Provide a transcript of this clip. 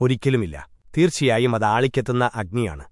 ഒരിക്കലുമില്ല. തീർച്ചയായും അത് ആളിക്കെത്തുന്ന അഗ്നിയാണ്.